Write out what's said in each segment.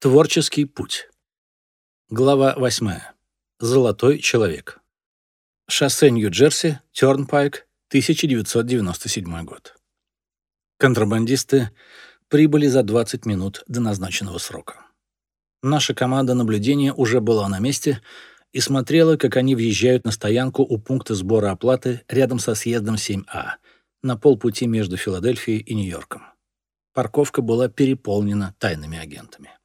Творческий путь. Глава 8. Золотой человек. Шоссе Нью-Джерси, Тёрнпайк, 1997 год. Контрабандисты прибыли за 20 минут до назначенного срока. Наша команда наблюдения уже была на месте и смотрела, как они въезжают на стоянку у пункта сбора оплаты рядом со съездом 7А, на полпути между Филадельфией и Нью-Йорком. Парковка была переполнена тайными агентами.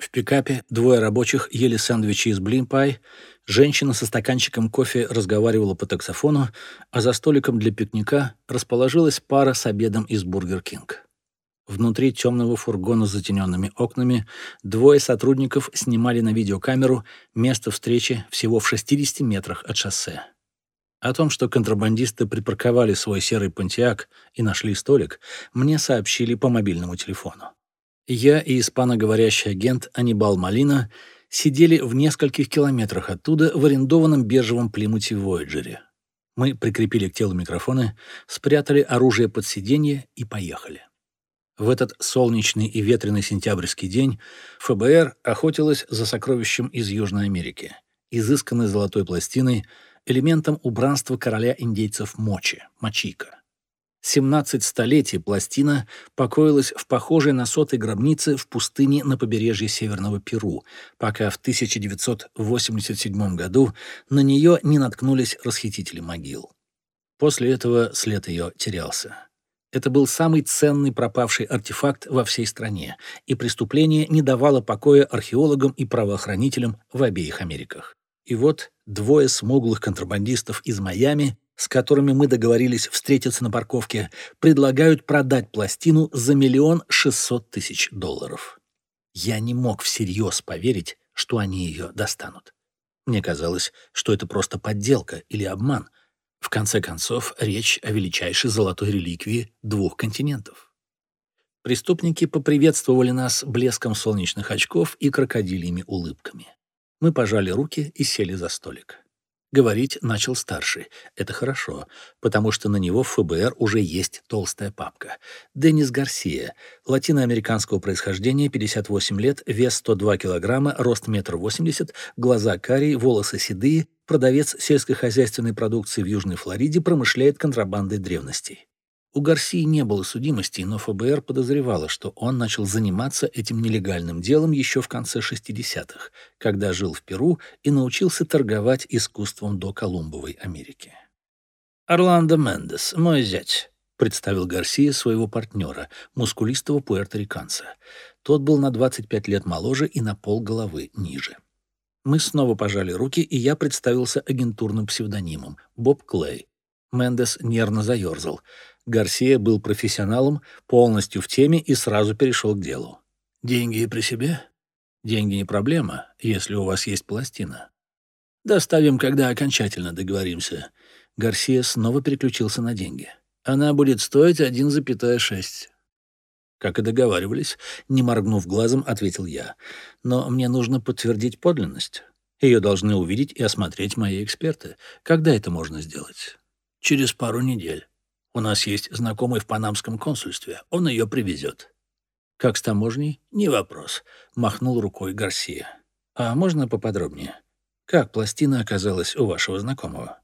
В пикапе двое рабочих ели сэндвичи из Blimpie, женщина со стаканчиком кофе разговаривала по таксофону, а за столиком для пикника расположилась пара с обедом из Бургер Кинг. Внутри темного фургона с затененными окнами двое сотрудников снимали на видеокамеру место встречи всего в 60 метрах от шоссе. О том, что контрабандисты припарковали свой серый понтиак и нашли столик, мне сообщили по мобильному телефону. Я и испаноговорящий агент Анибал Малина сидели в нескольких километрах оттуда в арендованном бежевом Плимуте Вояджере. Мы прикрепили к телу микрофоны, спрятали оружие под сиденье и поехали. В этот солнечный и ветреный сентябрьский день ФБР охотилась за сокровищем из Южной Америки, изысканной золотой пластиной, элементом убранства короля индейцев Мочи, Мачика. 17 столетий пластина покоилась в похожей на сотой гробнице в пустыне на побережье Северного Перу, пока в 1987 году на нее не наткнулись расхитители могил. После этого след ее терялся. Это был самый ценный пропавший артефакт во всей стране, и преступление не давало покоя археологам и правоохранителям в обеих Америках. И вот двое смуглых контрабандистов из Майами с которыми мы договорились встретиться на парковке, предлагают продать пластину за миллион шестьсот тысяч долларов. Я не мог всерьез поверить, что они ее достанут. Мне казалось, что это просто подделка или обман. В конце концов, речь о величайшей золотой реликвии двух континентов. Преступники поприветствовали нас блеском солнечных очков и крокодильями улыбками. Мы пожали руки и сели за столик. Говорить начал старший. Это хорошо, потому что на него в ФБР уже есть толстая папка. Деннис Гарсия, латиноамериканского происхождения, 58 лет, вес 102 килограмма, рост 1,80 м, глаза карие, волосы седые, продавец сельскохозяйственной продукции в Южной Флориде, промышляет контрабандой древностей. У Гарсии не было судимости, но ФБР подозревало, что он начал заниматься этим нелегальным делом еще в конце 60-х, когда жил в Перу и научился торговать искусством до Колумбовой Америки. «Орландо Мендес, мой зять», — представил Гарсия своего партнера, мускулистого пуэрториканца. Тот был на 25 лет моложе и на пол головы ниже. Мы снова пожали руки, и я представился агентурным псевдонимом — Боб Клей. Мендес нервно заерзал — Гарсия был профессионалом, полностью в теме и сразу перешел к делу. «Деньги при себе?» «Деньги не проблема, если у вас есть пластина». «Доставим, когда окончательно договоримся». Гарсия снова переключился на деньги. «Она будет стоить 1,6». «Как и договаривались», — не моргнув глазом, ответил я. «Но мне нужно подтвердить подлинность. Ее должны увидеть и осмотреть мои эксперты. Когда это можно сделать?» «Через пару недель». У нас есть знакомый в панамском консульстве. Он ее привезет». «Как с таможней?» «Не вопрос», — махнул рукой Гарсия. «А можно поподробнее? Как пластина оказалась у вашего знакомого?»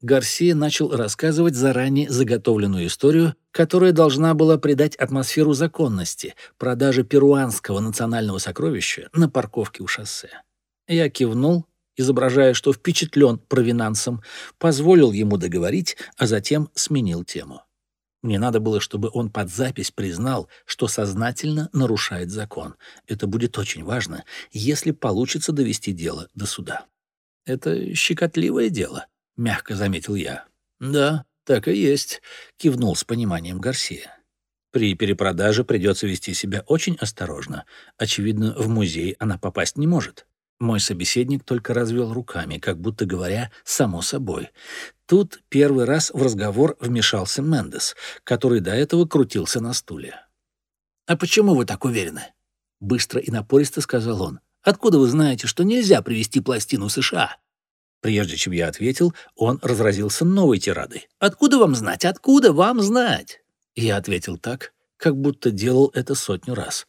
Гарсия начал рассказывать заранее заготовленную историю, которая должна была придать атмосферу законности продажи перуанского национального сокровища на парковке у шоссе. Я кивнул изображая, что впечатлен провинансом, позволил ему договорить, а затем сменил тему. Мне надо было, чтобы он под запись признал, что сознательно нарушает закон. Это будет очень важно, если получится довести дело до суда. «Это щекотливое дело», — мягко заметил я. «Да, так и есть», — кивнул с пониманием Гарсия. При перепродаже придется вести себя очень осторожно. Очевидно, в музей она попасть не может. Мой собеседник только развел руками, как будто говоря «само собой». Тут первый раз в разговор вмешался Мендес, который до этого крутился на стуле. «А почему вы так уверены?» Быстро и напористо сказал он. «Откуда вы знаете, что нельзя привезти пластину США?» Прежде чем я ответил, он разразился новой тирадой. «Откуда вам знать? Откуда вам знать?» Я ответил так, как будто делал это сотню раз.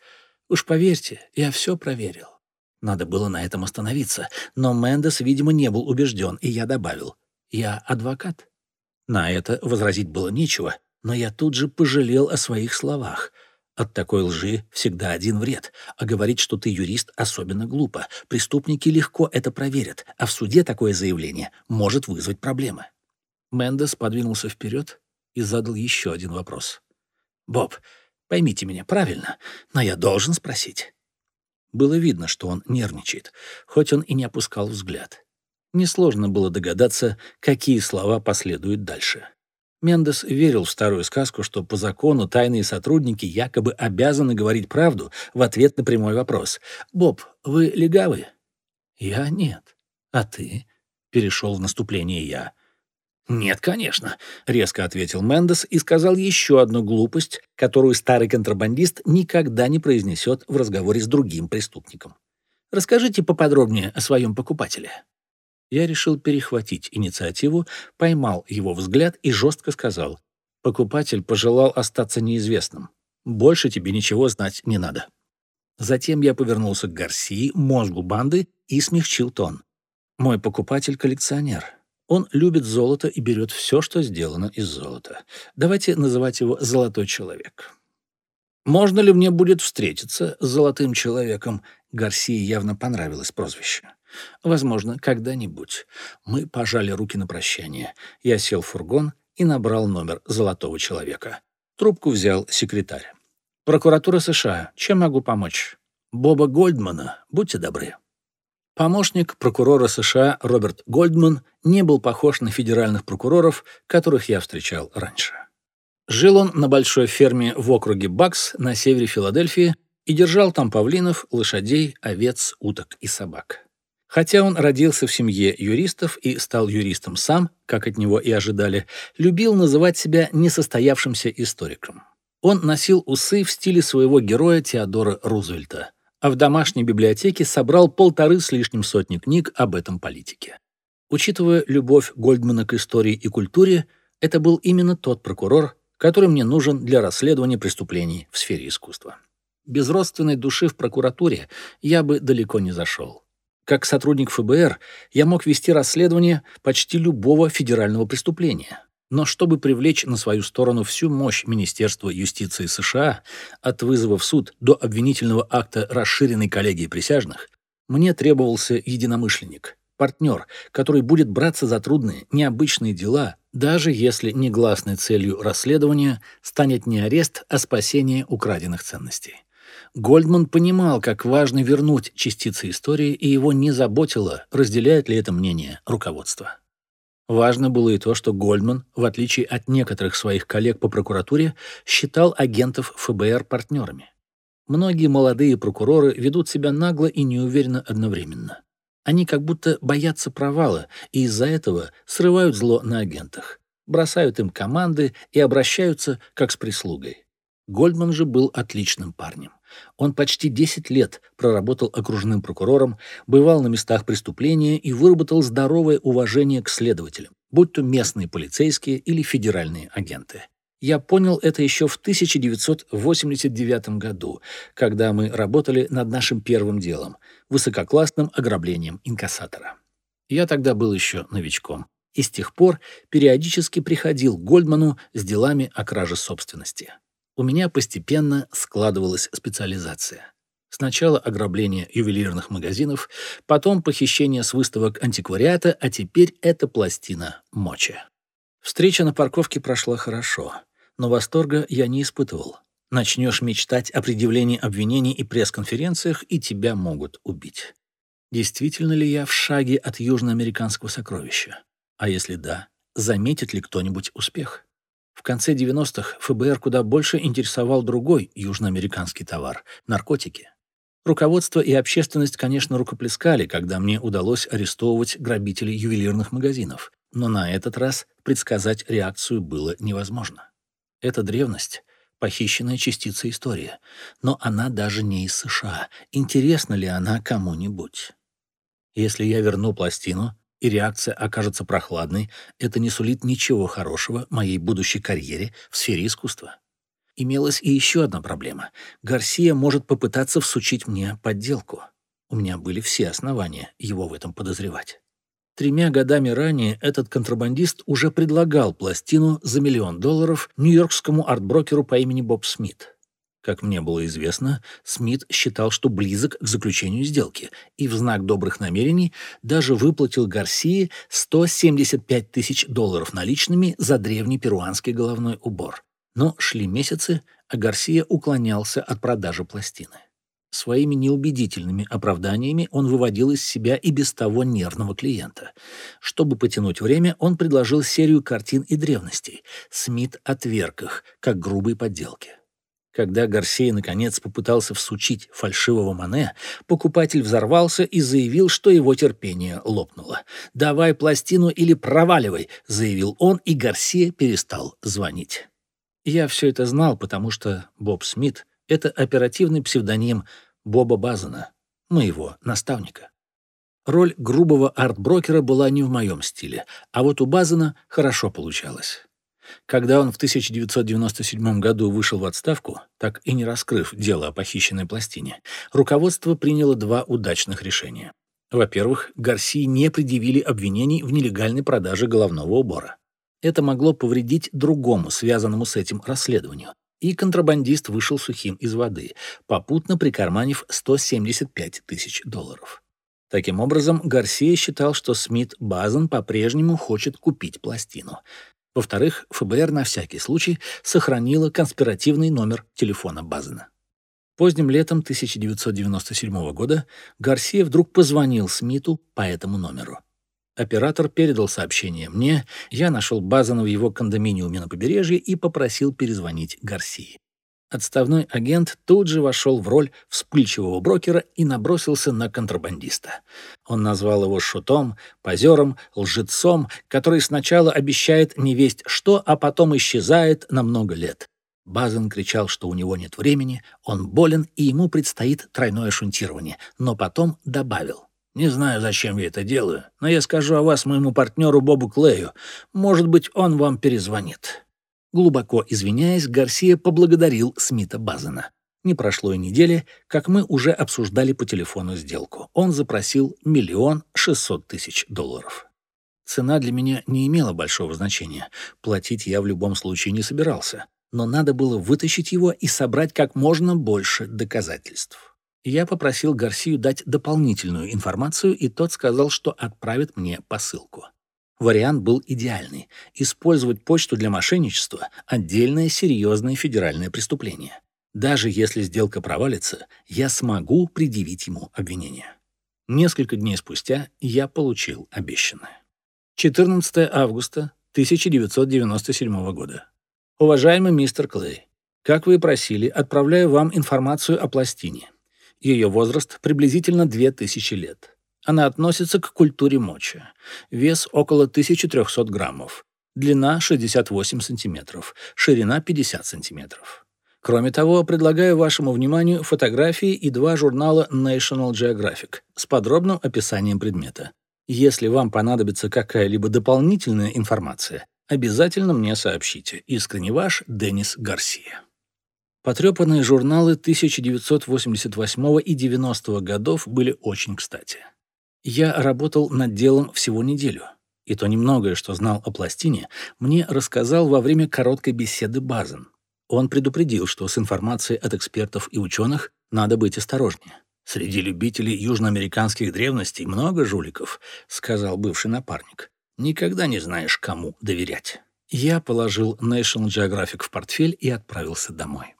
Уж поверьте, я все проверил. Надо было на этом остановиться, но Мендес, видимо, не был убежден, и я добавил. Я адвокат. На это возразить было нечего, но я тут же пожалел о своих словах. От такой лжи всегда один вред, а говорить, что ты юрист, особенно глупо. Преступники легко это проверят, а в суде такое заявление может вызвать проблемы. Мендес подвинулся вперед и задал еще один вопрос. «Боб, поймите меня правильно, но я должен спросить». Было видно, что он нервничает, хоть он и не опускал взгляд. Несложно было догадаться, какие слова последуют дальше. Мендес верил в старую сказку, что по закону тайные сотрудники якобы обязаны говорить правду в ответ на прямой вопрос. «Боб, вы легавый?» «Я нет. А ты?» — перешел в наступление я. «Нет, конечно», — резко ответил Мендес и сказал еще одну глупость, которую старый контрабандист никогда не произнесет в разговоре с другим преступником. «Расскажите поподробнее о своем покупателе». Я решил перехватить инициативу, поймал его взгляд и жестко сказал. «Покупатель пожелал остаться неизвестным. Больше тебе ничего знать не надо». Затем я повернулся к Гарсии, мозгу банды, и смягчил тон. «Мой покупатель — коллекционер». Он любит золото и берет все, что сделано из золота. Давайте называть его «золотой человек». Можно ли мне будет встретиться с золотым человеком? Гарсии явно понравилось прозвище. Возможно, когда-нибудь. Мы пожали руки на прощание. Я сел в фургон и набрал номер золотого человека. Трубку взял секретарь. «Прокуратура США. Чем могу помочь?» «Боба Гольдмана. Будьте добры». Помощник прокурора США Роберт Гольдман не был похож на федеральных прокуроров, которых я встречал раньше. Жил он на большой ферме в округе Бакс на севере Филадельфии и держал там павлинов, лошадей, овец, уток и собак. Хотя он родился в семье юристов и стал юристом сам, как от него и ожидали, любил называть себя несостоявшимся историком. Он носил усы в стиле своего героя Теодора Рузвельта – а в домашней библиотеке собрал полторы с лишним сотни книг об этом политике. Учитывая любовь Гольдмана к истории и культуре, это был именно тот прокурор, который мне нужен для расследования преступлений в сфере искусства. Без родственной души в прокуратуре я бы далеко не зашел. Как сотрудник ФБР я мог вести расследование почти любого федерального преступления. Но чтобы привлечь на свою сторону всю мощь Министерства юстиции США, от вызова в суд до обвинительного акта расширенной коллегии присяжных, мне требовался единомышленник, партнер, который будет браться за трудные, необычные дела, даже если негласной целью расследования станет не арест, а спасение украденных ценностей. Гольдман понимал, как важно вернуть частицы истории, и его не заботило, разделяет ли это мнение руководство. Важно было и то, что Гольдман, в отличие от некоторых своих коллег по прокуратуре, считал агентов ФБР партнерами. Многие молодые прокуроры ведут себя нагло и неуверенно одновременно. Они как будто боятся провала и из-за этого срывают зло на агентах, бросают им команды и обращаются как с прислугой. Гольдман же был отличным парнем. Он почти 10 лет проработал окружным прокурором, бывал на местах преступления и выработал здоровое уважение к следователям, будь то местные полицейские или федеральные агенты. Я понял это еще в 1989 году, когда мы работали над нашим первым делом – высококлассным ограблением инкассатора. Я тогда был еще новичком и с тех пор периодически приходил к Гольдману с делами о краже собственности у меня постепенно складывалась специализация. Сначала ограбление ювелирных магазинов, потом похищение с выставок антиквариата, а теперь эта пластина мочи. Встреча на парковке прошла хорошо, но восторга я не испытывал. Начнешь мечтать о предъявлении обвинений и пресс-конференциях, и тебя могут убить. Действительно ли я в шаге от южноамериканского сокровища? А если да, заметит ли кто-нибудь успех? В конце 90-х ФБР куда больше интересовал другой южноамериканский товар – наркотики. Руководство и общественность, конечно, рукоплескали, когда мне удалось арестовывать грабителей ювелирных магазинов, но на этот раз предсказать реакцию было невозможно. Это древность, похищенная частица истории, но она даже не из США. Интересна ли она кому-нибудь? Если я верну пластину, и реакция окажется прохладной, это не сулит ничего хорошего моей будущей карьере в сфере искусства. Имелась и еще одна проблема. Гарсия может попытаться всучить мне подделку. У меня были все основания его в этом подозревать. Тремя годами ранее этот контрабандист уже предлагал пластину за миллион долларов нью-йоркскому артброкеру по имени Боб Смит. Как мне было известно, Смит считал, что близок к заключению сделки, и в знак добрых намерений даже выплатил Гарсии 175 тысяч долларов наличными за древний перуанский головной убор. Но шли месяцы, а Гарсия уклонялся от продажи пластины. Своими неубедительными оправданиями он выводил из себя и без того нервного клиента. Чтобы потянуть время, он предложил серию картин и древностей. Смит отверг их, как грубые подделки. Когда Гарсия наконец попытался всучить фальшивого Мане, покупатель взорвался и заявил, что его терпение лопнуло. «Давай пластину или проваливай», — заявил он, и Гарсия перестал звонить. Я все это знал, потому что Боб Смит — это оперативный псевдоним Боба Базана, моего наставника. Роль грубого арт-брокера была не в моем стиле, а вот у Базана хорошо получалось. Когда он в 1997 году вышел в отставку, так и не раскрыв дело о похищенной пластине, руководство приняло два удачных решения. Во-первых, Гарсии не предъявили обвинений в нелегальной продаже головного убора. Это могло повредить другому, связанному с этим расследованию. И контрабандист вышел сухим из воды, попутно прикарманив 175 тысяч долларов. Таким образом, Гарсия считал, что Смит Базен по-прежнему хочет купить пластину. Во-вторых, ФБР на всякий случай сохранило конспиративный номер телефона Базена. Поздним летом 1997 года Гарсия вдруг позвонил Смиту по этому номеру. Оператор передал сообщение мне, я нашел Базана в его кондоминиуме на побережье и попросил перезвонить Гарсии. Отставной агент тут же вошел в роль вспыльчивого брокера и набросился на контрабандиста. Он назвал его шутом, позером, лжецом, который сначала обещает не весть что, а потом исчезает на много лет. Базен кричал, что у него нет времени, он болен и ему предстоит тройное шунтирование, но потом добавил. Не знаю, зачем я это делаю, но я скажу о вас моему партнеру Бобу Клею. Может быть, он вам перезвонит». Глубоко извиняясь, Гарсия поблагодарил Смита Базена. Не прошло и недели, как мы уже обсуждали по телефону сделку. Он запросил миллион шестьсот тысяч долларов. Цена для меня не имела большого значения. Платить я в любом случае не собирался. Но надо было вытащить его и собрать как можно больше доказательств. Я попросил Гарсию дать дополнительную информацию, и тот сказал, что отправит мне посылку. Вариант был идеальный. Использовать почту для мошенничества – отдельное серьезное федеральное преступление. Даже если сделка провалится, я смогу предъявить ему обвинение. Несколько дней спустя я получил обещанное. 14 августа 1997 года. Уважаемый мистер Клей, как вы и просили, отправляю вам информацию о пластине. Ее возраст приблизительно 2000 лет. Она относится к культуре мочи. Вес около 1300 граммов. Длина 68 сантиметров. Ширина 50 сантиметров. Кроме того, предлагаю вашему вниманию фотографии и два журнала National Geographic с подробным описанием предмета. Если вам понадобится какая-либо дополнительная информация, обязательно мне сообщите. Искренне ваш Денис Гарсия. Потрепанные журналы 1988 и 90 годов были очень кстати. Я работал над делом всего неделю, и то немногое, что знал о пластине, мне рассказал во время короткой беседы Базен. Он предупредил, что с информацией от экспертов и ученых надо быть осторожнее. «Среди любителей южноамериканских древностей много жуликов», — сказал бывший напарник. «Никогда не знаешь, кому доверять». Я положил National Geographic в портфель и отправился домой.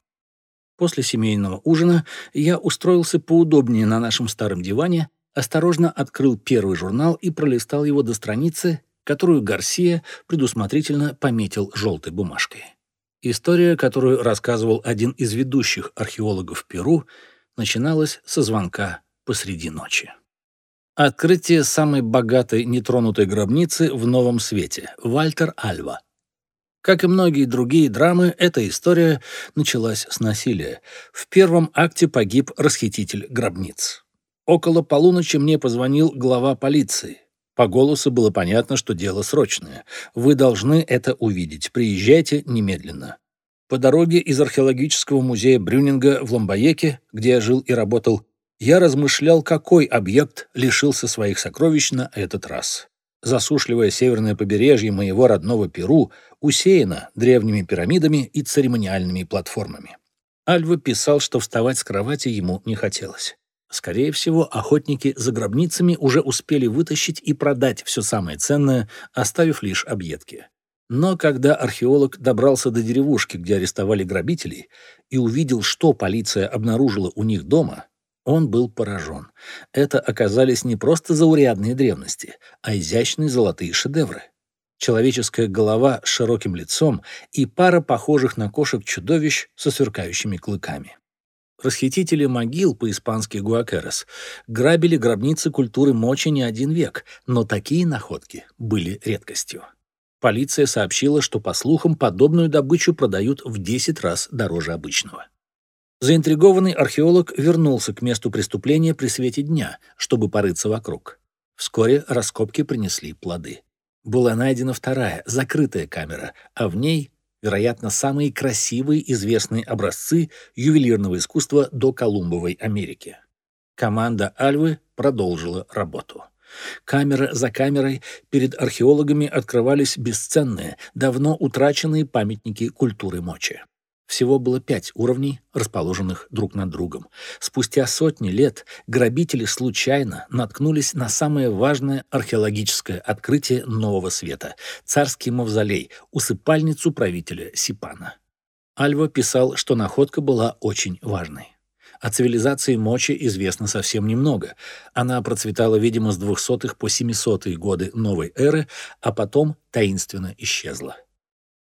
После семейного ужина я устроился поудобнее на нашем старом диване, осторожно открыл первый журнал и пролистал его до страницы, которую Гарсия предусмотрительно пометил желтой бумажкой. История, которую рассказывал один из ведущих археологов Перу, начиналась со звонка посреди ночи. Открытие самой богатой нетронутой гробницы в Новом Свете. Вальтер Альва. Как и многие другие драмы, эта история началась с насилия. В первом акте погиб расхититель гробниц. Около полуночи мне позвонил глава полиции. По голосу было понятно, что дело срочное. Вы должны это увидеть. Приезжайте немедленно. По дороге из археологического музея Брюнинга в Ламбаеке, где я жил и работал, я размышлял, какой объект лишился своих сокровищ на этот раз. Засушливое северное побережье моего родного Перу усеяно древними пирамидами и церемониальными платформами. Альва писал, что вставать с кровати ему не хотелось. Скорее всего, охотники за гробницами уже успели вытащить и продать все самое ценное, оставив лишь объедки. Но когда археолог добрался до деревушки, где арестовали грабителей, и увидел, что полиция обнаружила у них дома, он был поражен. Это оказались не просто заурядные древности, а изящные золотые шедевры. Человеческая голова с широким лицом и пара похожих на кошек чудовищ со сверкающими клыками. Расхитители могил, по-испански гуакерос, грабили гробницы культуры мочи не один век, но такие находки были редкостью. Полиция сообщила, что, по слухам, подобную добычу продают в 10 раз дороже обычного. Заинтригованный археолог вернулся к месту преступления при свете дня, чтобы порыться вокруг. Вскоре раскопки принесли плоды. Была найдена вторая, закрытая камера, а в ней, вероятно, самые красивые известные образцы ювелирного искусства до Колумбовой Америки. Команда Альвы продолжила работу. Камера за камерой перед археологами открывались бесценные, давно утраченные памятники культуры мочи. Всего было пять уровней, расположенных друг над другом. Спустя сотни лет грабители случайно наткнулись на самое важное археологическое открытие Нового Света — царский мавзолей, усыпальницу правителя Сипана. Альва писал, что находка была очень важной. О цивилизации Мочи известно совсем немного. Она процветала, видимо, с 200-х по 700-е годы новой эры, а потом таинственно исчезла.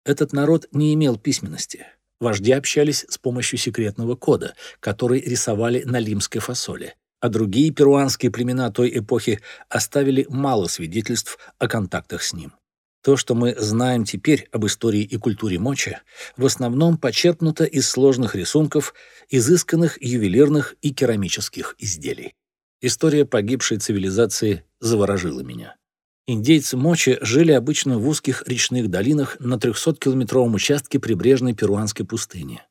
Этот народ не имел письменности. Вожди общались с помощью секретного кода, который рисовали на лимской фасоли, а другие перуанские племена той эпохи оставили мало свидетельств о контактах с ним. То, что мы знаем теперь об истории и культуре мочи, в основном почерпнуто из сложных рисунков, изысканных ювелирных и керамических изделий. История погибшей цивилизации заворожила меня. Индейцы Мочи жили обычно в узких речных долинах на 300-километровом участке прибрежной перуанской пустыни.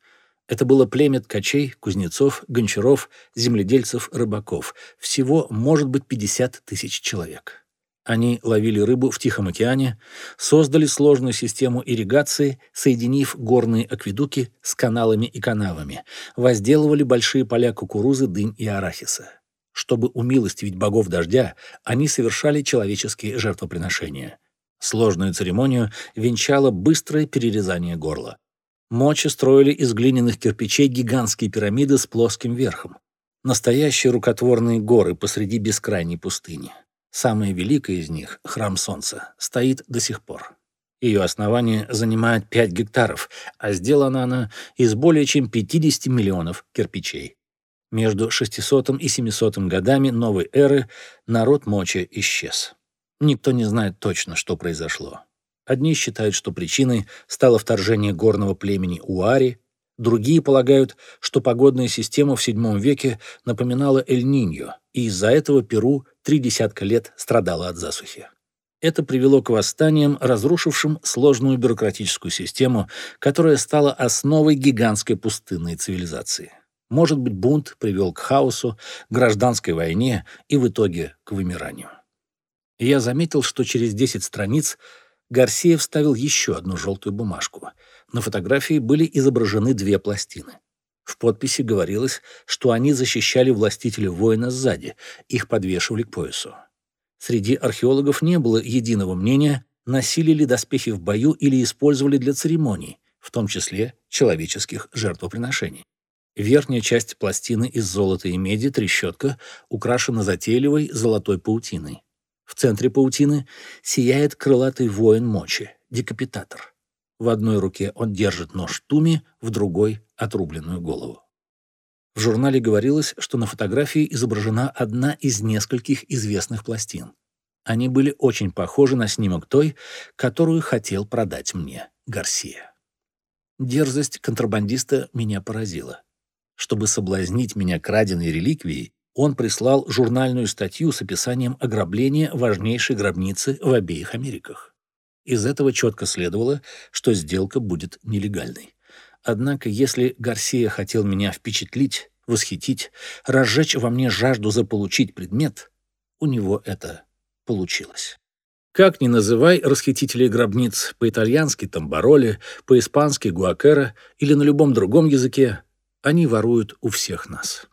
Это было племя ткачей, кузнецов, гончаров, земледельцев, рыбаков. Всего, может быть, 50 тысяч человек. Они ловили рыбу в Тихом океане, создали сложную систему ирригации, соединив горные акведуки с каналами и канавами, возделывали большие поля кукурузы, дынь и арахиса. Чтобы умилостивить богов дождя, они совершали человеческие жертвоприношения. Сложную церемонию венчало быстрое перерезание горла. Мочи строили из глиняных кирпичей гигантские пирамиды с плоским верхом. Настоящие рукотворные горы посреди бескрайней пустыни. Самая великая из них, храм Солнца, стоит до сих пор. Ее основание занимает 5 гектаров, а сделана она из более чем 50 миллионов кирпичей. Между 600 и 700 годами новой эры народ Мочи исчез. Никто не знает точно, что произошло. Одни считают, что причиной стало вторжение горного племени Уари, другие полагают, что погодная система в VII веке напоминала Эль-Ниньо, и из-за этого Перу три десятка лет страдала от засухи. Это привело к восстаниям, разрушившим сложную бюрократическую систему, которая стала основой гигантской пустынной цивилизации. Может быть, бунт привел к хаосу, гражданской войне и в итоге к вымиранию. Я заметил, что через 10 страниц Гарсия вставил еще одну желтую бумажку. На фотографии были изображены две пластины. В подписи говорилось, что они защищали властителя воина сзади, их подвешивали к поясу. Среди археологов не было единого мнения, носили ли доспехи в бою или использовали для церемоний, в том числе человеческих жертвоприношений. Верхняя часть пластины из золота и меди, трещотка, украшена затейливой золотой паутиной. В центре паутины сияет крылатый воин мочи, декапитатор. В одной руке он держит нож Туми, в другой — отрубленную голову. В журнале говорилось, что на фотографии изображена одна из нескольких известных пластин. Они были очень похожи на снимок той, которую хотел продать мне Гарсия. Дерзость контрабандиста меня поразила. Чтобы соблазнить меня краденой реликвией, он прислал журнальную статью с описанием ограбления важнейшей гробницы в обеих Америках. Из этого четко следовало, что сделка будет нелегальной. Однако, если Гарсия хотел меня впечатлить, восхитить, разжечь во мне жажду заполучить предмет, у него это получилось. Как ни называй расхитителей гробниц, по-итальянски тамбароли, по-испански гуакера или на любом другом языке, они воруют у всех нас.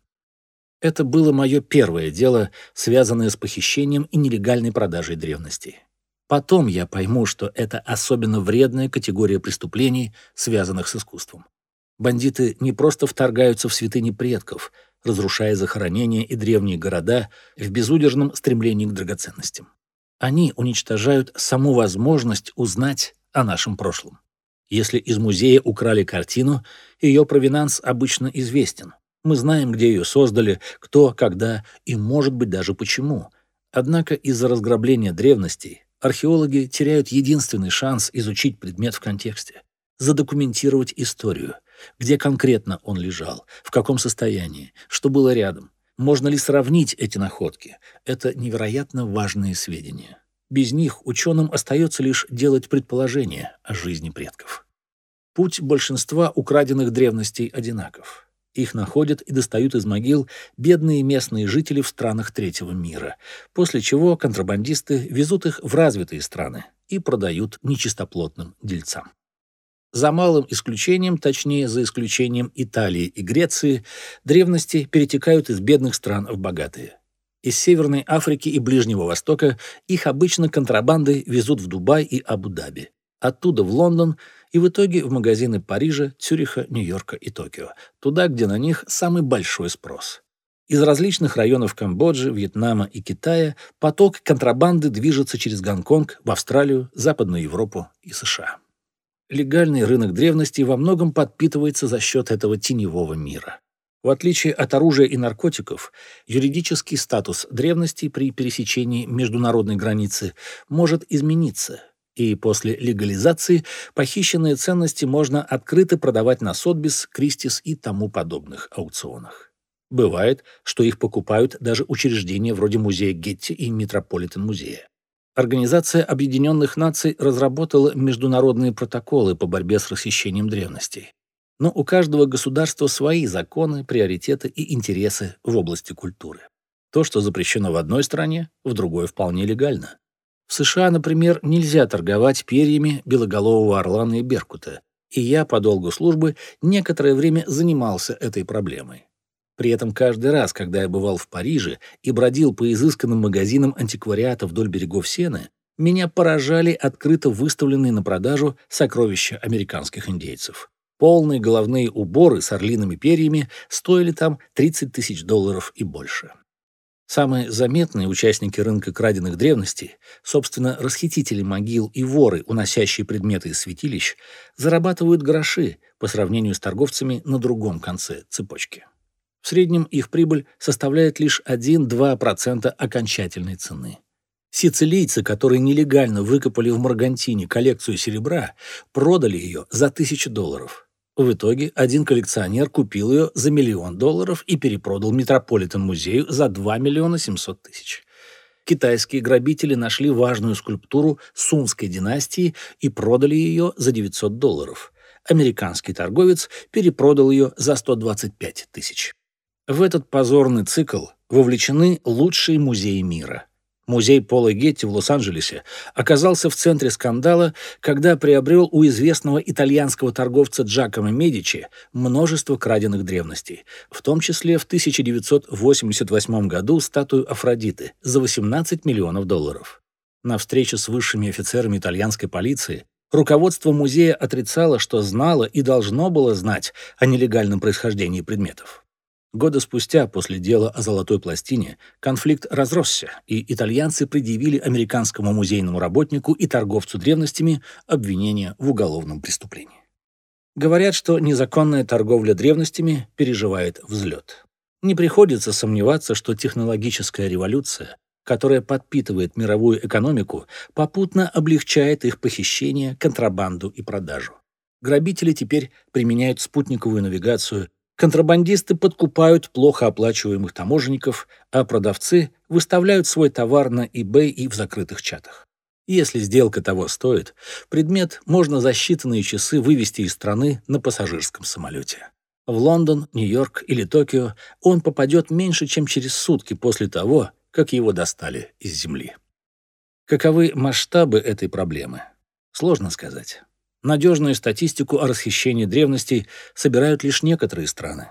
Это было мое первое дело, связанное с похищением и нелегальной продажей древностей. Потом я пойму, что это особенно вредная категория преступлений, связанных с искусством. Бандиты не просто вторгаются в святыни предков, разрушая захоронения и древние города в безудержном стремлении к драгоценностям. Они уничтожают саму возможность узнать о нашем прошлом. Если из музея украли картину, ее провинанс обычно известен. Мы знаем, где ее создали, кто, когда и, может быть, даже почему. Однако из-за разграбления древностей археологи теряют единственный шанс изучить предмет в контексте, задокументировать историю, где конкретно он лежал, в каком состоянии, что было рядом, можно ли сравнить эти находки. Это невероятно важные сведения. Без них ученым остается лишь делать предположения о жизни предков. Путь большинства украденных древностей одинаков. Их находят и достают из могил бедные местные жители в странах третьего мира, после чего контрабандисты везут их в развитые страны и продают нечистоплотным дельцам. За малым исключением, точнее, за исключением Италии и Греции, древности перетекают из бедных стран в богатые. Из Северной Африки и Ближнего Востока их обычно контрабандой везут в Дубай и Абу-Даби. Оттуда в Лондон и в итоге в магазины Парижа, Цюриха, Нью-Йорка и Токио, туда, где на них самый большой спрос. Из различных районов Камбоджи, Вьетнама и Китая поток контрабанды движется через Гонконг, в Австралию, Западную Европу и США. Легальный рынок древностей во многом подпитывается за счет этого теневого мира. В отличие от оружия и наркотиков, юридический статус древностей при пересечении международной границы может измениться – и после легализации похищенные ценности можно открыто продавать на Сотбис, Кристис и тому подобных аукционах. Бывает, что их покупают даже учреждения вроде музея Гетти и Метрополитен-музея. Организация Объединенных Наций разработала международные протоколы по борьбе с расхищением древностей. Но у каждого государства свои законы, приоритеты и интересы в области культуры. То, что запрещено в одной стране, в другой вполне легально. В США, например, нельзя торговать перьями белоголового орлана и беркута, и я по долгу службы некоторое время занимался этой проблемой. При этом каждый раз, когда я бывал в Париже и бродил по изысканным магазинам антиквариата вдоль берегов Сены, меня поражали открыто выставленные на продажу сокровища американских индейцев. Полные головные уборы с орлиными перьями стоили там 30 тысяч долларов и больше. Самые заметные участники рынка краденных древностей, собственно, расхитители могил и воры, уносящие предметы из святилищ, зарабатывают гроши по сравнению с торговцами на другом конце цепочки. В среднем их прибыль составляет лишь 1-2% окончательной цены. Сицилийцы, которые нелегально выкопали в Маргантине коллекцию серебра, продали ее за тысячу долларов. В итоге один коллекционер купил ее за миллион долларов и перепродал Метрополитен-музею за 2 миллиона 700 тысяч. Китайские грабители нашли важную скульптуру Сунской династии и продали ее за 900 долларов. Американский торговец перепродал ее за 125 тысяч. В этот позорный цикл вовлечены лучшие музеи мира – Музей Пола Гетти в Лос-Анджелесе оказался в центре скандала, когда приобрел у известного итальянского торговца Джакомо Медичи множество краденных древностей, в том числе в 1988 году статую Афродиты за 18 миллионов долларов. На встрече с высшими офицерами итальянской полиции руководство музея отрицало, что знало и должно было знать о нелегальном происхождении предметов. Года спустя, после дела о золотой пластине, конфликт разросся, и итальянцы предъявили американскому музейному работнику и торговцу древностями обвинение в уголовном преступлении. Говорят, что незаконная торговля древностями переживает взлет. Не приходится сомневаться, что технологическая революция, которая подпитывает мировую экономику, попутно облегчает их похищение, контрабанду и продажу. Грабители теперь применяют спутниковую навигацию Контрабандисты подкупают плохо оплачиваемых таможенников, а продавцы выставляют свой товар на eBay и в закрытых чатах. Если сделка того стоит, предмет можно за считанные часы вывести из страны на пассажирском самолете. В Лондон, Нью-Йорк или Токио он попадет меньше, чем через сутки после того, как его достали из земли. Каковы масштабы этой проблемы? Сложно сказать. Надежную статистику о расхищении древностей собирают лишь некоторые страны.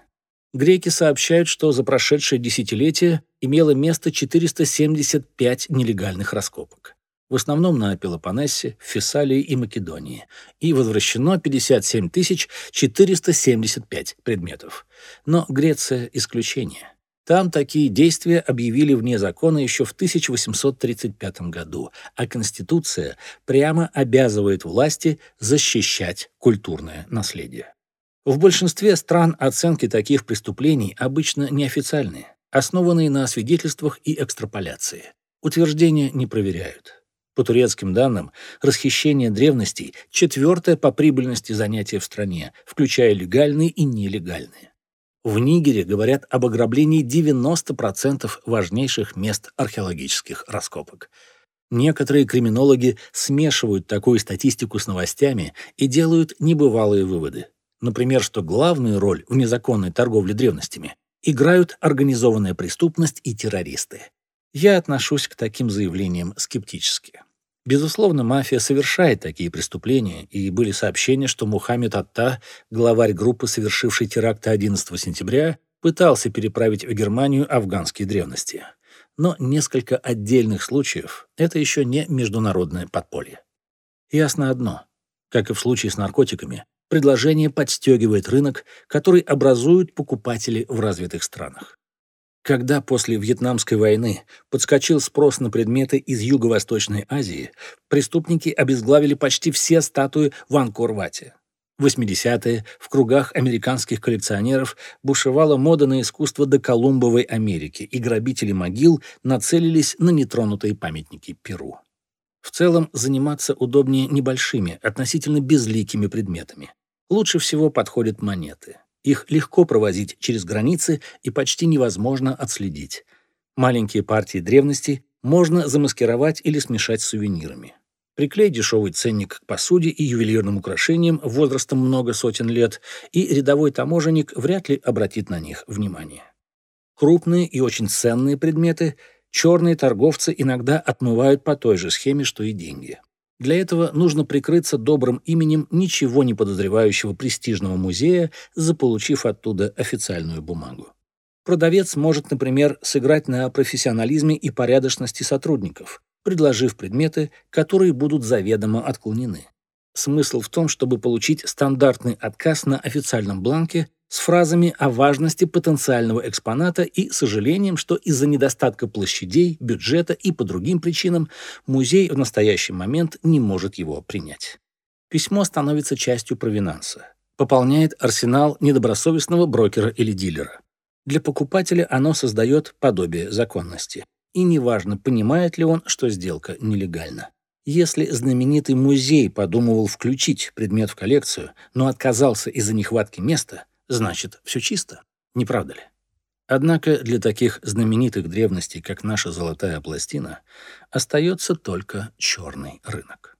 Греки сообщают, что за прошедшее десятилетие имело место 475 нелегальных раскопок в основном на Пелопоннесе, Фессалии и Македонии, и возвращено 57 475 предметов. Но Греция – исключение. Там такие действия объявили вне закона еще в 1835 году, а Конституция прямо обязывает власти защищать культурное наследие. В большинстве стран оценки таких преступлений обычно неофициальные, основанные на свидетельствах и экстраполяции. Утверждения не проверяют. По турецким данным, расхищение древностей – четвертое по прибыльности занятие в стране, включая легальные и нелегальные. В Нигере говорят об ограблении 90% важнейших мест археологических раскопок. Некоторые криминологи смешивают такую статистику с новостями и делают небывалые выводы. Например, что главную роль в незаконной торговле древностями играют организованная преступность и террористы. Я отношусь к таким заявлениям скептически. Безусловно, мафия совершает такие преступления, и были сообщения, что Мухаммед Атта, главарь группы, совершившей теракты 11 сентября, пытался переправить в Германию афганские древности. Но несколько отдельных случаев – это еще не международное подполье. Ясно одно. Как и в случае с наркотиками, предложение подстегивает рынок, который образуют покупатели в развитых странах. Когда после Вьетнамской войны подскочил спрос на предметы из Юго-Восточной Азии, преступники обезглавили почти все статуи в Анкор-Вате. В 80-е в кругах американских коллекционеров бушевала мода на искусство до Колумбовой Америки, и грабители могил нацелились на нетронутые памятники Перу. В целом, заниматься удобнее небольшими, относительно безликими предметами. Лучше всего подходят монеты. Их легко провозить через границы и почти невозможно отследить. Маленькие партии древностей можно замаскировать или смешать с сувенирами. Приклей дешевый ценник к посуде и ювелирным украшениям возрастом много сотен лет, и рядовой таможенник вряд ли обратит на них внимание. Крупные и очень ценные предметы черные торговцы иногда отмывают по той же схеме, что и деньги. Для этого нужно прикрыться добрым именем ничего не подозревающего престижного музея, заполучив оттуда официальную бумагу. Продавец может, например, сыграть на профессионализме и порядочности сотрудников, предложив предметы, которые будут заведомо отклонены. Смысл в том, чтобы получить стандартный отказ на официальном бланке с фразами о важности потенциального экспоната и сожалением, что из-за недостатка площадей, бюджета и по другим причинам музей в настоящий момент не может его принять. Письмо становится частью провинанса, пополняет арсенал недобросовестного брокера или дилера. Для покупателя оно создает подобие законности. И неважно, понимает ли он, что сделка нелегальна. Если знаменитый музей подумывал включить предмет в коллекцию, но отказался из-за нехватки места, значит, все чисто, не правда ли? Однако для таких знаменитых древностей, как наша золотая пластина, остается только черный рынок.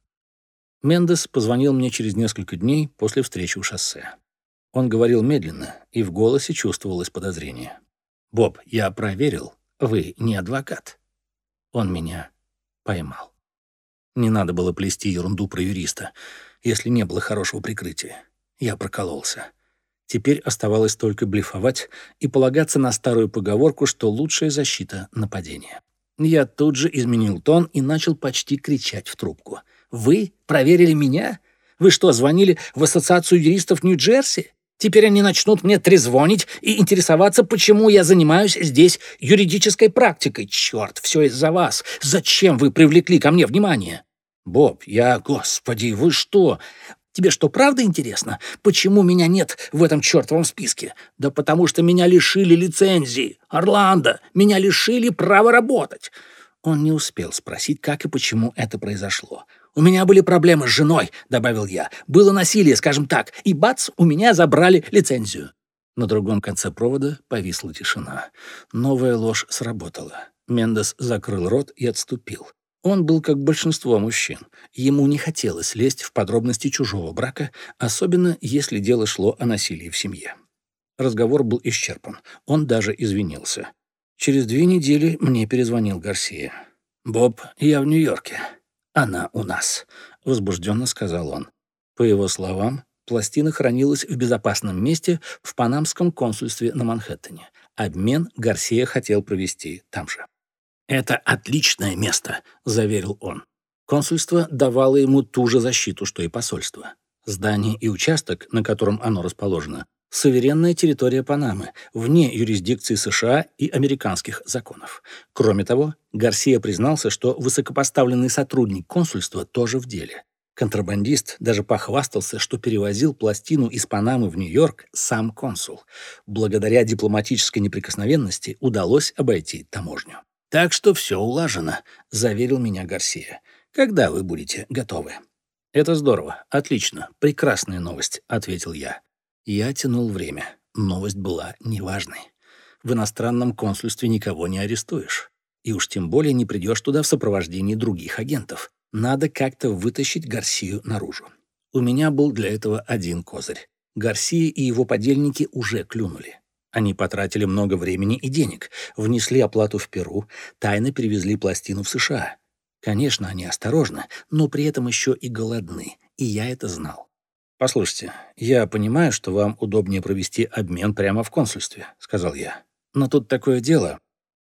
Мендес позвонил мне через несколько дней после встречи у шоссе. Он говорил медленно, и в голосе чувствовалось подозрение. «Боб, я проверил, вы не адвокат». Он меня поймал. Не надо было плести ерунду про юриста, если не было хорошего прикрытия. Я прокололся. Теперь оставалось только блефовать и полагаться на старую поговорку, что лучшая защита — нападение. Я тут же изменил тон и начал почти кричать в трубку. «Вы проверили меня? Вы что, звонили в Ассоциацию юристов Нью-Джерси? Теперь они начнут мне трезвонить и интересоваться, почему я занимаюсь здесь юридической практикой. Черт, все из-за вас. Зачем вы привлекли ко мне внимание?» «Боб, я... Господи, вы что? Тебе что, правда интересно, почему меня нет в этом чертовом списке? Да потому что меня лишили лицензии. Орландо, меня лишили права работать. Он не успел спросить, как и почему это произошло. «У меня были проблемы с женой», — добавил я. «Было насилие, скажем так, и бац, у меня забрали лицензию». На другом конце провода повисла тишина. Новая ложь сработала. Мендес закрыл рот и отступил. Он был как большинство мужчин. Ему не хотелось лезть в подробности чужого брака, особенно если дело шло о насилии в семье. Разговор был исчерпан. Он даже извинился. Через две недели мне перезвонил Гарсия. «Боб, я в Нью-Йорке. Она у нас», — возбужденно сказал он. По его словам, пластина хранилась в безопасном месте в панамском консульстве на Манхэттене. Обмен Гарсия хотел провести там же. «Это отличное место», — заверил он. Консульство давало ему ту же защиту, что и посольство. Здание и участок, на котором оно расположено, суверенная территория Панамы, вне юрисдикции США и американских законов. Кроме того, Гарсия признался, что высокопоставленный сотрудник консульства тоже в деле. Контрабандист даже похвастался, что перевозил пластину из Панамы в Нью-Йорк сам консул. Благодаря дипломатической неприкосновенности удалось обойти таможню. «Так что все улажено», — заверил меня Гарсия. «Когда вы будете готовы?» «Это здорово, отлично, прекрасная новость», — ответил я. Я тянул время. Новость была неважной. В иностранном консульстве никого не арестуешь. И уж тем более не придешь туда в сопровождении других агентов. Надо как-то вытащить Гарсию наружу. У меня был для этого один козырь. Гарсия и его подельники уже клюнули. Они потратили много времени и денег, внесли оплату в Перу, тайно перевезли пластину в США. Конечно, они осторожны, но при этом еще и голодны, и я это знал. «Послушайте, я понимаю, что вам удобнее провести обмен прямо в консульстве», — сказал я. «Но тут такое дело.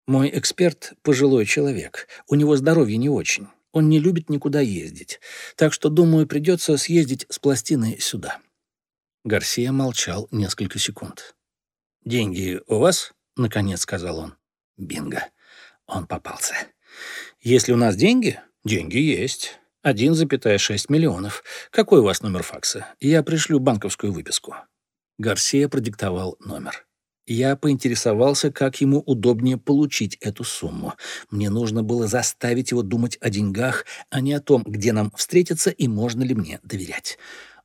Мой эксперт — пожилой человек, у него здоровье не очень, он не любит никуда ездить, так что, думаю, придется съездить с пластиной сюда». Гарсия молчал несколько секунд. «Деньги у вас?» — наконец сказал он. «Бинго. Он попался. Если у нас деньги, деньги есть. 1,6 миллионов. Какой у вас номер факса? Я пришлю банковскую выписку». Гарсия продиктовал номер. Я поинтересовался, как ему удобнее получить эту сумму. Мне нужно было заставить его думать о деньгах, а не о том, где нам встретиться и можно ли мне доверять.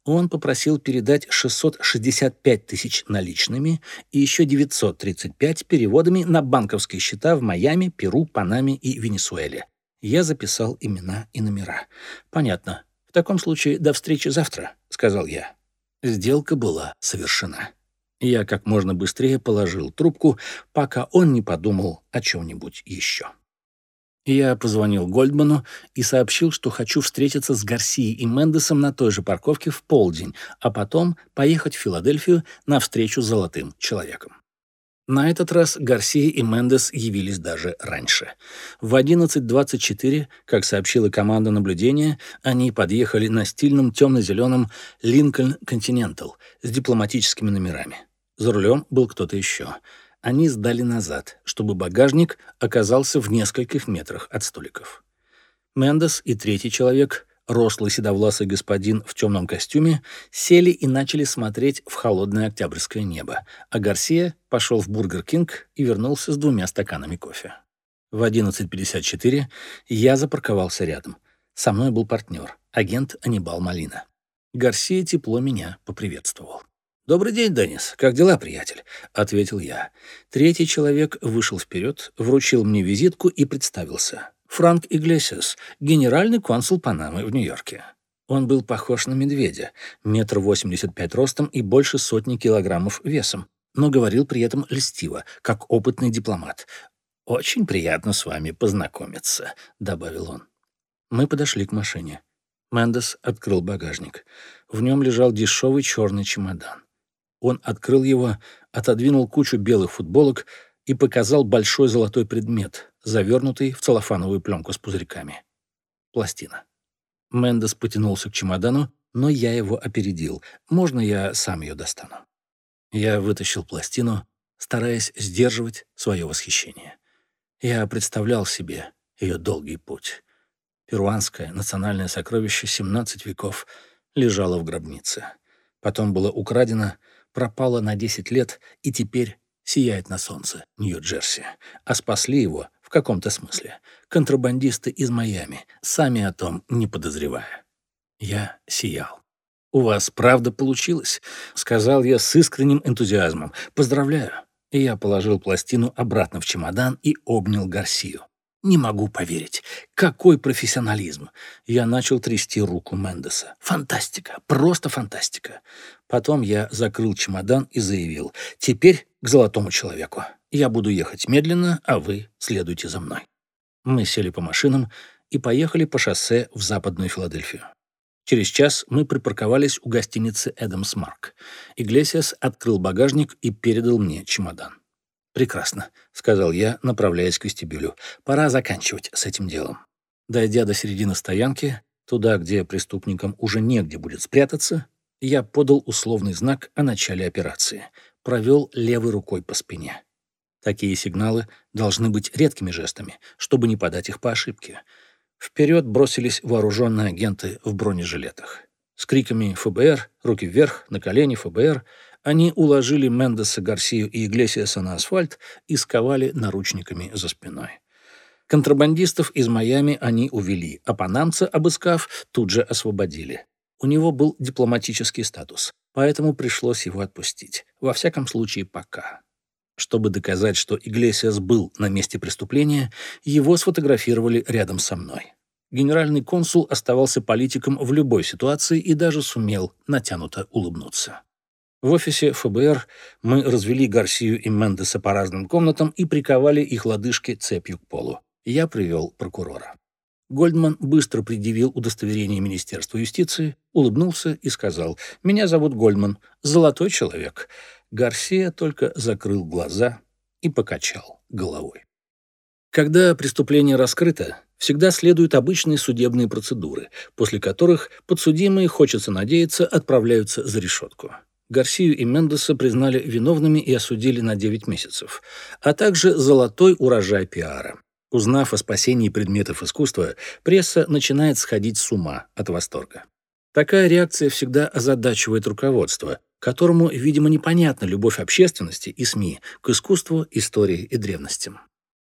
Он попросил передать 665 тысяч наличными и еще 935 переводами на банковские счета в Майами, Перу, Панаме и Венесуэле. Я записал имена и номера. «Понятно. В таком случае до встречи завтра», — сказал я. Сделка была совершена. Я как можно быстрее положил трубку, пока он не подумал о чем-нибудь еще. Я позвонил Гольдману и сообщил, что хочу встретиться с Гарсией и Мендесом на той же парковке в полдень, а потом поехать в Филадельфию на встречу с золотым человеком. На этот раз Гарсия и Мендес явились даже раньше. В 11.24, как сообщила команда наблюдения, они подъехали на стильном темно-зеленом Lincoln Continental с дипломатическими номерами. За рулем был кто-то еще. Они сдали назад, чтобы багажник оказался в нескольких метрах от столиков. Мендес и третий человек рослый седовласый господин в темном костюме, сели и начали смотреть в холодное октябрьское небо, а Гарсия пошел в Бургер Кинг и вернулся с двумя стаканами кофе. В 11.54 я запарковался рядом. Со мной был партнер, агент Анибал Малина. Гарсия тепло меня поприветствовал. «Добрый день, Деннис. Как дела, приятель?» — ответил я. Третий человек вышел вперед, вручил мне визитку и представился. Франк Иглесиас, генеральный консул Панамы в Нью-Йорке. Он был похож на медведя, метр восемьдесят пять ростом и больше сотни килограммов весом, но говорил при этом льстиво, как опытный дипломат. «Очень приятно с вами познакомиться», — добавил он. Мы подошли к машине. Мендес открыл багажник. В нем лежал дешевый черный чемодан. Он открыл его, отодвинул кучу белых футболок и показал большой золотой предмет, завернутый в целлофановую пленку с пузырьками. Пластина. Мендес потянулся к чемодану, но я его опередил. Можно я сам ее достану? Я вытащил пластину, стараясь сдерживать свое восхищение. Я представлял себе ее долгий путь. Перуанское национальное сокровище 17 веков лежало в гробнице. Потом было украдено, пропало на 10 лет и теперь сияет на солнце Нью-Джерси. А спасли его каком-то смысле. Контрабандисты из Майами, сами о том не подозревая. Я сиял. «У вас правда получилось», — сказал я с искренним энтузиазмом. «Поздравляю». И я положил пластину обратно в чемодан и обнял Гарсию. Не могу поверить. Какой профессионализм. Я начал трясти руку Мендеса. Фантастика. Просто фантастика. Потом я закрыл чемодан и заявил. Теперь к золотому человеку. Я буду ехать медленно, а вы следуйте за мной. Мы сели по машинам и поехали по шоссе в Западную Филадельфию. Через час мы припарковались у гостиницы «Эдамс Марк». Иглесиас открыл багажник и передал мне чемодан. «Прекрасно», — сказал я, направляясь к вестибюлю. «Пора заканчивать с этим делом». Дойдя до середины стоянки, туда, где преступникам уже негде будет спрятаться, я подал условный знак о начале операции, провел левой рукой по спине. Такие сигналы должны быть редкими жестами, чтобы не подать их по ошибке. Вперед бросились вооруженные агенты в бронежилетах. С криками «ФБР», «Руки вверх», «На колени», «ФБР» Они уложили Мендеса, Гарсию и Иглесиаса на асфальт и сковали наручниками за спиной. Контрабандистов из Майами они увели, а панамца, обыскав, тут же освободили. У него был дипломатический статус, поэтому пришлось его отпустить. Во всяком случае, пока. Чтобы доказать, что Иглесиас был на месте преступления, его сфотографировали рядом со мной. Генеральный консул оставался политиком в любой ситуации и даже сумел натянуто улыбнуться. В офисе ФБР мы развели Гарсию и Мендеса по разным комнатам и приковали их лодыжки цепью к полу. Я привел прокурора. Гольдман быстро предъявил удостоверение Министерства юстиции, улыбнулся и сказал, «Меня зовут Гольдман, золотой человек». Гарсия только закрыл глаза и покачал головой. Когда преступление раскрыто, всегда следуют обычные судебные процедуры, после которых подсудимые, хочется надеяться, отправляются за решетку. Гарсию и Мендеса признали виновными и осудили на 9 месяцев, а также золотой урожай пиара. Узнав о спасении предметов искусства, пресса начинает сходить с ума от восторга. Такая реакция всегда озадачивает руководство, которому, видимо, непонятна любовь общественности и СМИ к искусству, истории и древностям.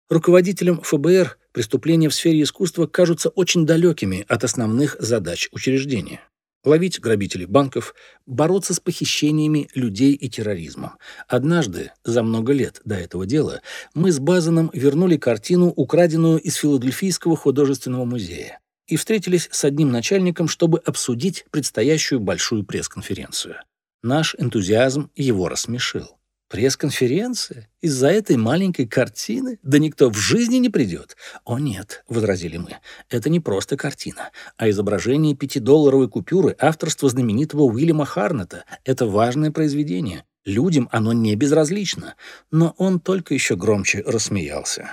Руководителям ФБР преступления в сфере искусства кажутся очень далекими от основных задач учреждения ловить грабителей банков, бороться с похищениями людей и терроризмом. Однажды, за много лет до этого дела, мы с Базаном вернули картину, украденную из Филадельфийского художественного музея, и встретились с одним начальником, чтобы обсудить предстоящую большую пресс-конференцию. Наш энтузиазм его рассмешил. Пресс-конференция? Из-за этой маленькой картины? Да никто в жизни не придет. О нет, возразили мы, это не просто картина, а изображение пятидолларовой купюры авторства знаменитого Уильяма Харнета. Это важное произведение. Людям оно не безразлично. Но он только еще громче рассмеялся.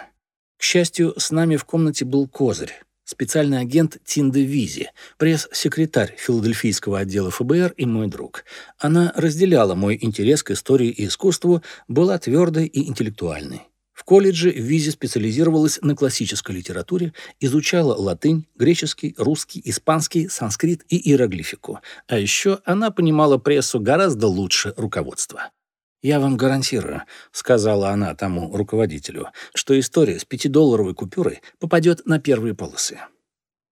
К счастью, с нами в комнате был козырь специальный агент Тинда Визи, пресс-секретарь филадельфийского отдела ФБР и мой друг. Она разделяла мой интерес к истории и искусству, была твердой и интеллектуальной. В колледже Визи специализировалась на классической литературе, изучала латынь, греческий, русский, испанский, санскрит и иероглифику. А еще она понимала прессу гораздо лучше руководства. «Я вам гарантирую», — сказала она тому руководителю, «что история с пятидолларовой купюрой попадет на первые полосы».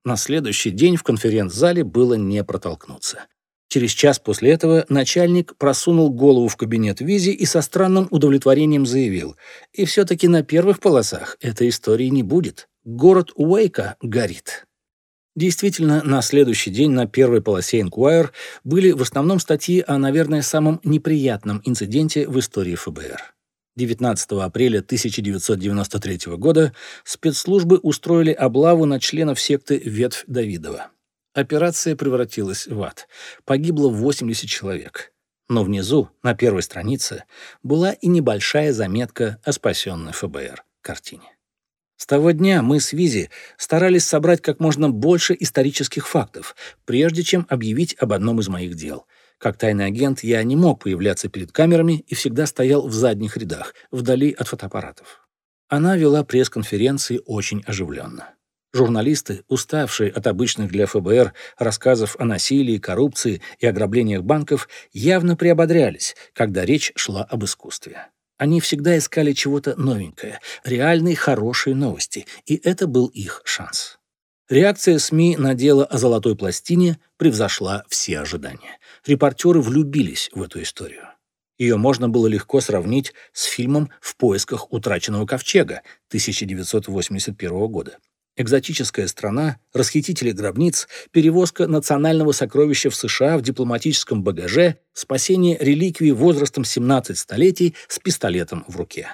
На следующий день в конференц-зале было не протолкнуться. Через час после этого начальник просунул голову в кабинет Визи и со странным удовлетворением заявил, «И все-таки на первых полосах этой истории не будет. Город Уэйка горит». Действительно, на следующий день на первой полосе Inquirer были в основном статьи о, наверное, самом неприятном инциденте в истории ФБР. 19 апреля 1993 года спецслужбы устроили облаву на членов секты «Ветвь Давидова». Операция превратилась в ад. Погибло 80 человек. Но внизу, на первой странице, была и небольшая заметка о спасенной ФБР картине. С того дня мы с Визи старались собрать как можно больше исторических фактов, прежде чем объявить об одном из моих дел. Как тайный агент я не мог появляться перед камерами и всегда стоял в задних рядах, вдали от фотоаппаратов. Она вела пресс-конференции очень оживленно. Журналисты, уставшие от обычных для ФБР рассказов о насилии, коррупции и ограблениях банков, явно приободрялись, когда речь шла об искусстве. Они всегда искали чего-то новенькое, реальные хорошие новости, и это был их шанс. Реакция СМИ на дело о золотой пластине превзошла все ожидания. Репортеры влюбились в эту историю. Ее можно было легко сравнить с фильмом «В поисках утраченного ковчега» 1981 года. Экзотическая страна, расхитители гробниц, перевозка национального сокровища в США в дипломатическом багаже, спасение реликвии возрастом 17 столетий с пистолетом в руке.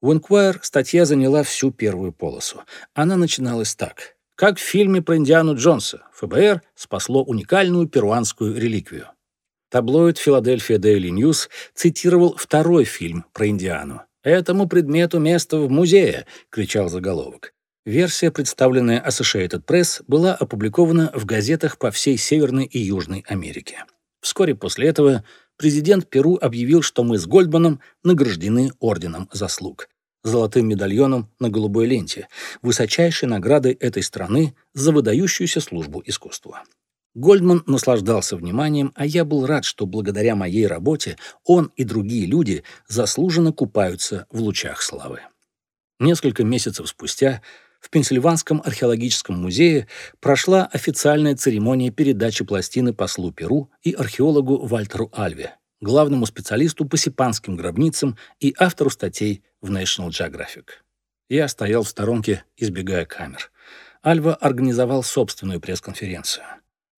В Enquirer статья заняла всю первую полосу. Она начиналась так. Как в фильме про Индиану Джонса, ФБР спасло уникальную перуанскую реликвию. Таблоид «Филадельфия Daily News» цитировал второй фильм про Индиану. «Этому предмету место в музее!» — кричал заголовок. Версия, представленная Associated Press, была опубликована в газетах по всей Северной и Южной Америке. Вскоре после этого президент Перу объявил, что мы с Гольдманом награждены Орденом Заслуг, золотым медальоном на голубой ленте, высочайшей наградой этой страны за выдающуюся службу искусству. Гольдман наслаждался вниманием, а я был рад, что благодаря моей работе он и другие люди заслуженно купаются в лучах славы. Несколько месяцев спустя в Пенсильванском археологическом музее прошла официальная церемония передачи пластины послу Перу и археологу Вальтеру Альве, главному специалисту по сипанским гробницам и автору статей в National Geographic. Я стоял в сторонке, избегая камер. Альва организовал собственную пресс-конференцию.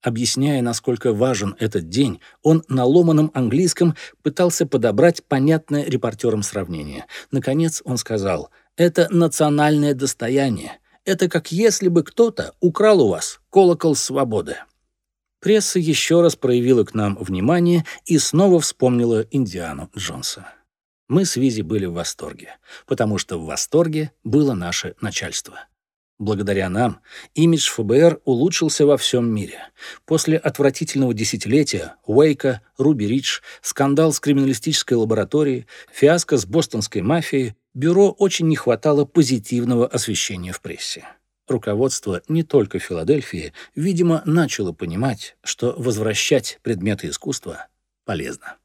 Объясняя, насколько важен этот день, он на ломаном английском пытался подобрать понятное репортерам сравнение. Наконец он сказал — это национальное достояние. Это как если бы кто-то украл у вас колокол свободы. Пресса еще раз проявила к нам внимание и снова вспомнила Индиану Джонса. Мы с Визи были в восторге, потому что в восторге было наше начальство. Благодаря нам имидж ФБР улучшился во всем мире. После отвратительного десятилетия Уэйка, Руби Ридж, скандал с криминалистической лабораторией, фиаско с бостонской мафией, бюро очень не хватало позитивного освещения в прессе. Руководство не только Филадельфии, видимо, начало понимать, что возвращать предметы искусства полезно.